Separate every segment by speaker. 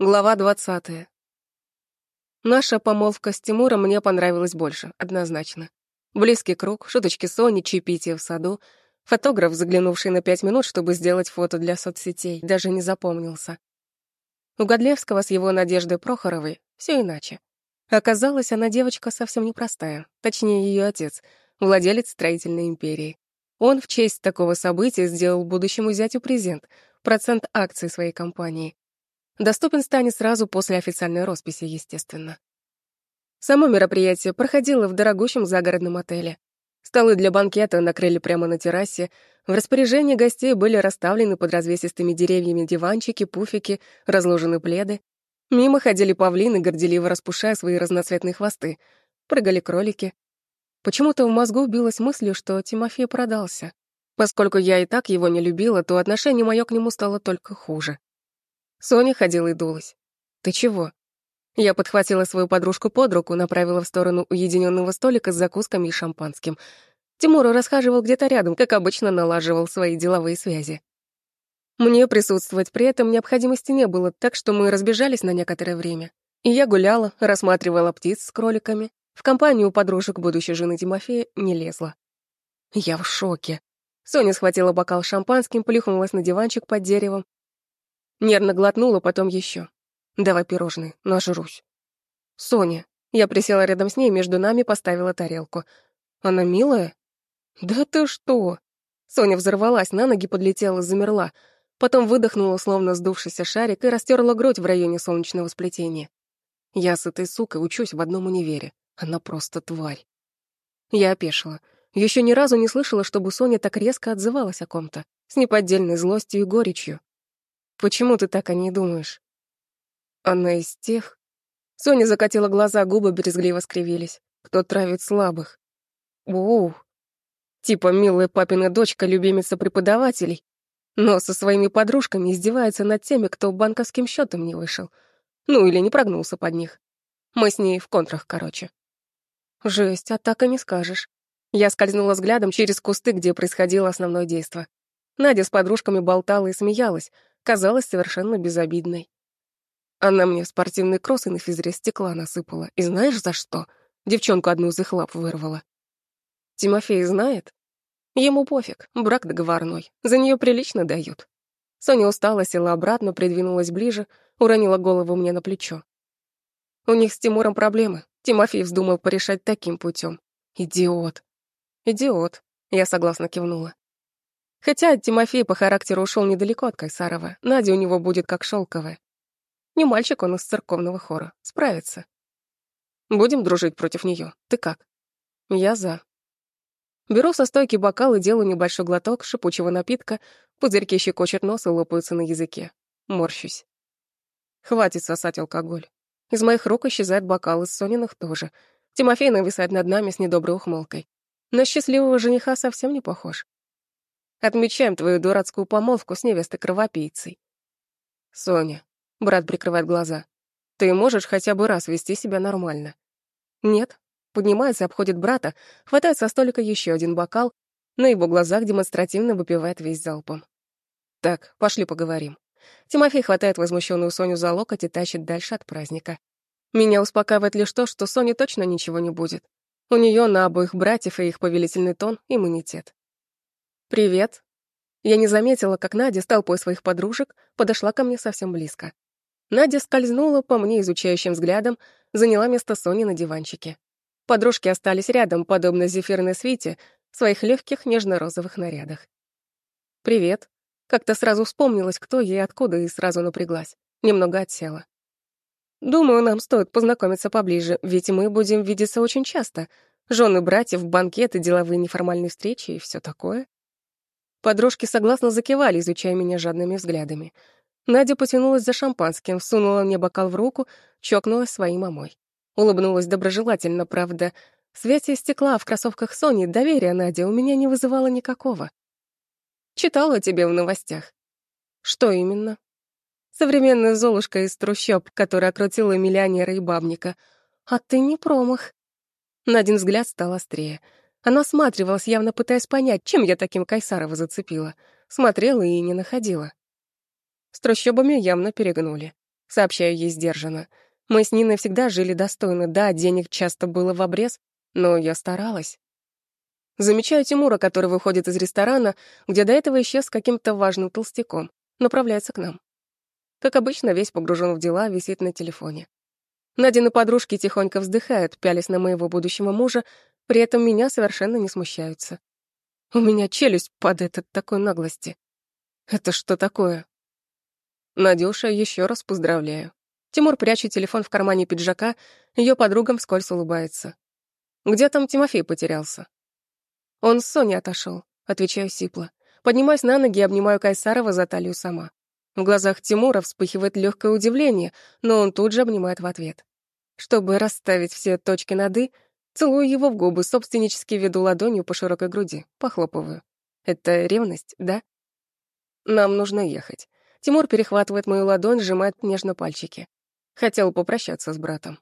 Speaker 1: Глава двадцатая. Наша помолвка с Тимуром мне понравилась больше, однозначно. Близкий круг, шуточки Сони, чаепитие в саду. Фотограф, заглянувший на пять минут, чтобы сделать фото для соцсетей, даже не запомнился. У Годлевского с его Надеждой Прохоровой все иначе. Оказалось, она девочка совсем непростая, точнее, ее отец, владелец строительной империи. Он в честь такого события сделал будущему зятю презент — процент акций своей компании. Доступен станет сразу после официальной росписи, естественно. Само мероприятие проходило в дорогущем загородном отеле. Столы для банкета накрыли прямо на террасе. В распоряжении гостей были расставлены под развесистыми деревьями диванчики, пуфики, разложены пледы. Мимо ходили павлины, горделиво распушая свои разноцветные хвосты. Прыгали кролики. Почему-то в мозгу билась мыслью, что Тимофей продался. Поскольку я и так его не любила, то отношение мое к нему стало только хуже. Соня ходила и дулась. «Ты чего?» Я подхватила свою подружку под руку, направила в сторону уединенного столика с закусками и шампанским. Тимур расхаживал где-то рядом, как обычно налаживал свои деловые связи. Мне присутствовать при этом необходимости не было, так что мы разбежались на некоторое время. И я гуляла, рассматривала птиц с кроликами. В компанию подружек будущей жены Тимофея не лезла. Я в шоке. Соня схватила бокал шампанским, плюхнулась на диванчик под деревом, Нервно глотнула, потом еще. Давай пирожные, нажрусь. Соня. Я присела рядом с ней, между нами поставила тарелку. Она милая? Да ты что? Соня взорвалась, на ноги подлетела, замерла. Потом выдохнула, словно сдувшийся шарик, и растерла грудь в районе солнечного сплетения. Я с этой сукой учусь в одном универе. Она просто тварь. Я опешила. Еще ни разу не слышала, чтобы Соня так резко отзывалась о ком-то, с неподдельной злостью и горечью. Почему ты так о ней думаешь? Она из тех... Соня закатила глаза, губы брезгливо скривились. Кто травит слабых? Оу. Типа милая папина дочка, любимица преподавателей, но со своими подружками издевается над теми, кто банковским счетом не вышел. Ну, или не прогнулся под них. Мы с ней в контрах, короче. Жесть, а так и не скажешь. Я скользнула взглядом через кусты, где происходило основное действо. Надя с подружками болтала и смеялась, казалась совершенно безобидной. Она мне в спортивный кросс и на физре стекла насыпала. И знаешь за что? Девчонку одну из их лап вырвала. Тимофей знает? Ему пофиг, брак договорной. За нее прилично дают. Соня устала, села обратно, придвинулась ближе, уронила голову мне на плечо. У них с Тимуром проблемы. Тимофей вздумал порешать таким путем. Идиот. Идиот. Я согласно кивнула. Хотя Тимофей по характеру ушел недалеко от Кайсарова, Надя у него будет как шелковая. Не мальчик он из церковного хора, справится. Будем дружить против нее. Ты как? Я за. Беру со стойки бокал и делаю небольшой глоток шипучего напитка, пузырьки щекочет нос и лопаются на языке. Морщусь. Хватит сосать алкоголь. Из моих рук исчезает бокал, из Сониных тоже. Тимофей нависает над нами с недоброй ухмылкой. На счастливого жениха совсем не похож. Отмечаем твою дурацкую помолвку с невестой-кровопийцей. Соня, брат прикрывает глаза. Ты можешь хотя бы раз вести себя нормально? Нет. Поднимается, обходит брата, хватает со столика еще один бокал, на его глазах демонстративно выпивает весь залпом. Так, пошли поговорим. Тимофей хватает возмущенную Соню за локоть и тащит дальше от праздника. Меня успокаивает лишь то, что Соне точно ничего не будет. У нее на обоих братьев и их повелительный тон иммунитет. «Привет». Я не заметила, как Надя с толпой своих подружек подошла ко мне совсем близко. Надя скользнула по мне изучающим взглядом, заняла место Сони на диванчике. Подружки остались рядом, подобно зефирной свите, в своих легких нежно-розовых нарядах. «Привет». Как-то сразу вспомнилась, кто и откуда, и сразу напряглась. Немного отсела. «Думаю, нам стоит познакомиться поближе, ведь мы будем видеться очень часто. Жены братьев, банкеты, деловые неформальные встречи и все такое». Подружки согласно закивали, изучая меня жадными взглядами. Надя потянулась за шампанским, всунула мне бокал в руку, чокнулась своей мамой. Улыбнулась доброжелательно, правда. В свете стекла в кроссовках Сони доверия Надя у меня не вызывало никакого. Читала тебе в новостях. Что именно? Современная Золушка из трущоб, которая окрутила миллионера и бабника. А ты не промах. Надин взгляд стал острее — она осматривалась, явно пытаясь понять, чем я таким Кайсарова зацепила. Смотрела и не находила. С трущобами явно перегнули. Сообщаю ей сдержанно. Мы с Ниной всегда жили достойно, да, денег часто было в обрез, но я старалась. Замечаю Тимура, который выходит из ресторана, где до этого исчез с каким-то важным толстяком, направляется к нам. Как обычно, весь погружен в дела, висит на телефоне. Надины подружки тихонько вздыхают, пялись на моего будущего мужа, при этом меня совершенно не смущаются. У меня челюсть падает от такой наглости. Это что такое? Надюша, еще раз поздравляю. Тимур прячет телефон в кармане пиджака, ее подругам вскользь улыбается. Где там Тимофей потерялся? Он с Соней отошел, отвечаю сипло. Поднимаюсь на ноги и обнимаю Кайсарова за талию сама. В глазах Тимура вспыхивает легкое удивление, но он тут же обнимает в ответ. Чтобы расставить все точки над «и», целую его в губы, собственнически веду ладонью по широкой груди, похлопываю. Это ревность, да? Нам нужно ехать. Тимур перехватывает мою ладонь, сжимает нежно пальчики. Хотел попрощаться с братом.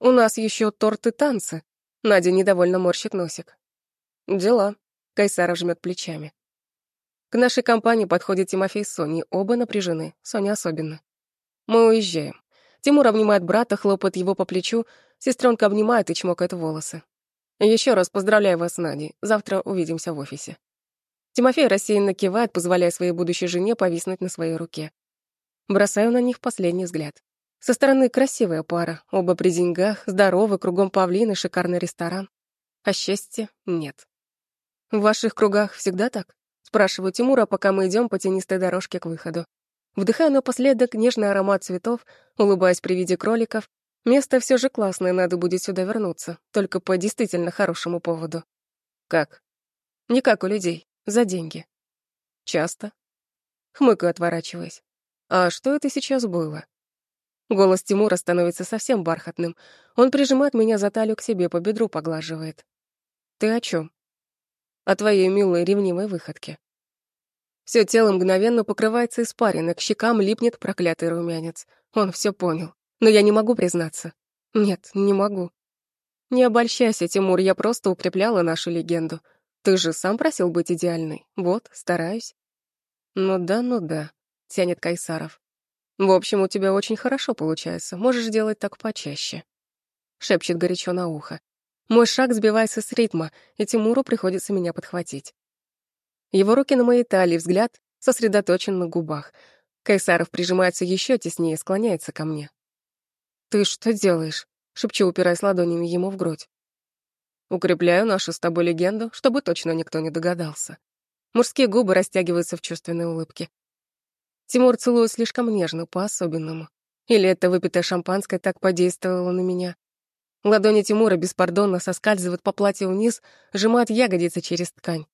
Speaker 1: «У нас еще торт и танцы». Надя недовольно морщит носик. «Дела». Кайсаров жмет плечами. К нашей компании подходит Тимофей с Соней. Оба напряжены, Соня особенно. Мы уезжаем. Тимур обнимает брата, хлопает его по плечу, сестренка обнимает и чмокает волосы. Еще раз поздравляю вас с Надей. Завтра увидимся в офисе. Тимофей рассеянно кивает, позволяя своей будущей жене повиснуть на своей руке. Бросаю на них последний взгляд. Со стороны красивая пара, оба при деньгах, здоровы, кругом павлины, шикарный ресторан. А счастья нет. В ваших кругах всегда так? Спрашиваю Тимура, пока мы идем по тенистой дорожке к выходу. Вдыхаю напоследок нежный аромат цветов, улыбаясь при виде кроликов. Место все же классное, надо будет сюда вернуться, только по действительно хорошему поводу. Как? Не как у людей, за деньги. Часто. Хмыкаю, отворачиваясь. А что это сейчас было? Голос Тимура становится совсем бархатным. Он прижимает меня за талию к себе, по бедру поглаживает. «Ты о чем? «О твоей милой ревнивой выходке». Все тело мгновенно покрывается испариной, к щекам липнет проклятый румянец. Он все понял. Но я не могу признаться. Нет, не могу. Не обольщайся, Тимур, я просто укрепляла нашу легенду. Ты же сам просил быть идеальной. Вот, стараюсь. Ну да, ну да, тянет Кайсаров. В общем, у тебя очень хорошо получается. Можешь делать так почаще. Шепчет горячо на ухо. Мой шаг сбивается с ритма, и Тимуру приходится меня подхватить. Его руки на моей талии, взгляд сосредоточен на губах. Кайсаров прижимается еще теснее, склоняется ко мне. «Ты что делаешь?» — шепчу, упираясь ладонями ему в грудь. «Укрепляю нашу с тобой легенду, чтобы точно никто не догадался». Мужские губы растягиваются в чувственной улыбке. Тимур целует слишком нежно, по-особенному. Или это выпитое шампанское так подействовало на меня? Ладони Тимура беспардонно соскальзывают по платью вниз, сжимают ягодицы через ткань.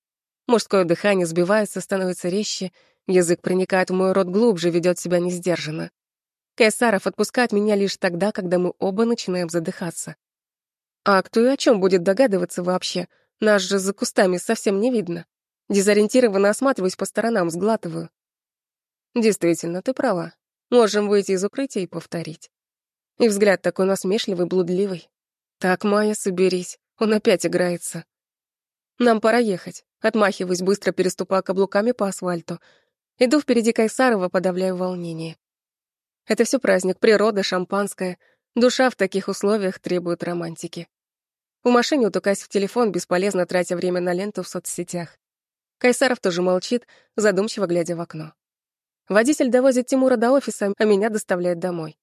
Speaker 1: Мужское дыхание сбивается, становится резче, язык проникает в мой рот глубже, ведет себя несдержанно. Кайсаров отпускает меня лишь тогда, когда мы оба начинаем задыхаться. А кто и о чем будет догадываться вообще? Нас же за кустами совсем не видно. Дезориентированно осматриваюсь по сторонам, сглатываю. Действительно, ты права. Можем выйти из укрытия и повторить. И взгляд такой насмешливый, блудливый. Так, Майя, соберись. Он опять играется. Нам пора ехать. Отмахиваюсь, быстро переступая каблуками по асфальту. Иду впереди Кайсарова, подавляю волнение. Это все праздник, природа, шампанское. Душа в таких условиях требует романтики. В машине утыкаясь в телефон, бесполезно тратя время на ленту в соцсетях. Кайсаров тоже молчит, задумчиво глядя в окно. Водитель довозит Тимура до офиса, а меня доставляет домой.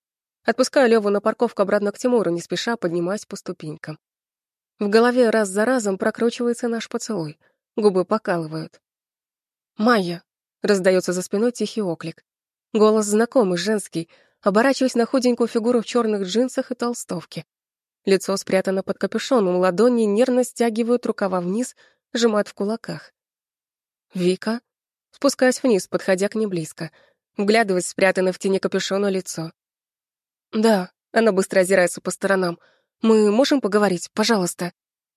Speaker 1: Отпускаю Леву на парковку обратно к Тимуру, не спеша поднимаясь по ступенькам. В голове раз за разом прокручивается наш поцелуй. Губы покалывают. «Майя!» — раздается за спиной тихий оклик. Голос знакомый, женский. Оборачиваюсь на худенькую фигуру в черных джинсах и толстовке. Лицо спрятано под капюшоном, ладони нервно стягивают рукава вниз, сжимают в кулаках. «Вика?» Спускаюсь вниз, подходя к ней близко. Вглядываясь спрятанное в тени капюшона лицо. «Да», — она быстро озирается по сторонам. «Мы можем поговорить, пожалуйста?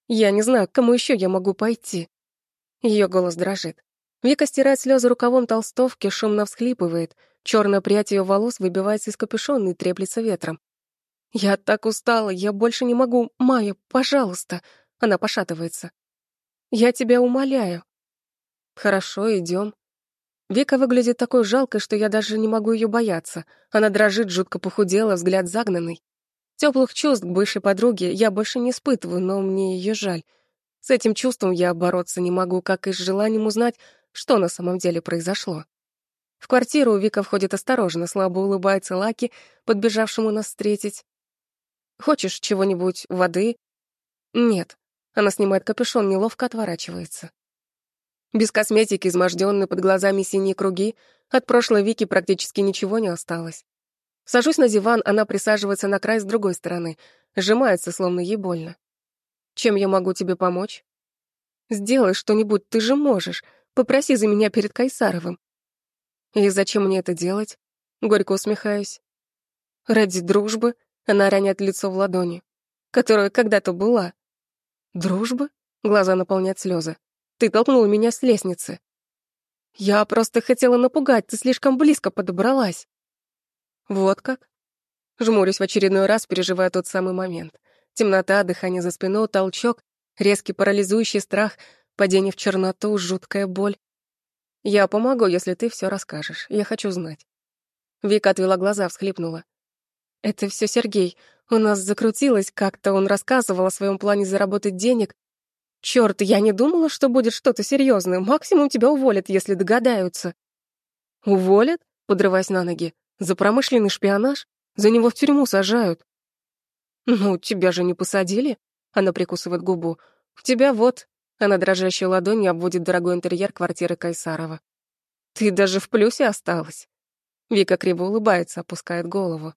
Speaker 1: Я не знаю, к кому еще я могу пойти». Ее голос дрожит. Вика стирает слезы рукавом толстовки, шумно всхлипывает. Черная прядь ее волос выбивается из капюшона и треплется ветром. «Я так устала, я больше не могу. Майя, пожалуйста!» Она пошатывается. «Я тебя умоляю». «Хорошо, идем. Вика выглядит такой жалкой, что я даже не могу ее бояться. Она дрожит, жутко похудела, взгляд загнанный. Теплых чувств к бывшей подруге я больше не испытываю, но мне ее жаль. С этим чувством я бороться не могу, как и с желанием узнать, что на самом деле произошло. В квартиру Вика входит осторожно, слабо улыбается Лаки, подбежавшему нас встретить. «Хочешь чего-нибудь, воды?» «Нет». Она снимает капюшон, неловко отворачивается. Без косметики, измождённый под глазами синие круги, от прошлой Вики практически ничего не осталось. Сажусь на диван, она присаживается на край с другой стороны, сжимается, словно ей больно. «Чем я могу тебе помочь?» «Сделай что-нибудь, ты же можешь. Попроси за меня перед Кайсаровым». «И зачем мне это делать?» Горько усмехаюсь. «Ради дружбы», — она роняет лицо в ладони, которая когда-то была. «Дружбы?» — глаза наполнят слезы. Ты толкнул меня с лестницы. Я просто хотела напугать, ты слишком близко подобралась. Вот как? Жмурюсь в очередной раз, переживая тот самый момент. Темнота, дыхание за спиной, толчок, резкий парализующий страх, падение в черноту, жуткая боль. Я помогу, если ты все расскажешь. Я хочу знать. Вика отвела глаза, всхлипнула. Это все Сергей. У нас закрутилось как-то, он рассказывал о своем плане заработать денег, Черт, я не думала, что будет что-то серьезное. Максимум тебя уволят, если догадаются. Уволят? Подрываясь на ноги. За промышленный шпионаж? За него в тюрьму сажают. Ну, тебя же не посадили? Она прикусывает губу. Тебя вот... Она дрожащей ладонью обводит дорогой интерьер квартиры Кайсарова. Ты даже в плюсе осталась. Вика криво улыбается, опускает голову.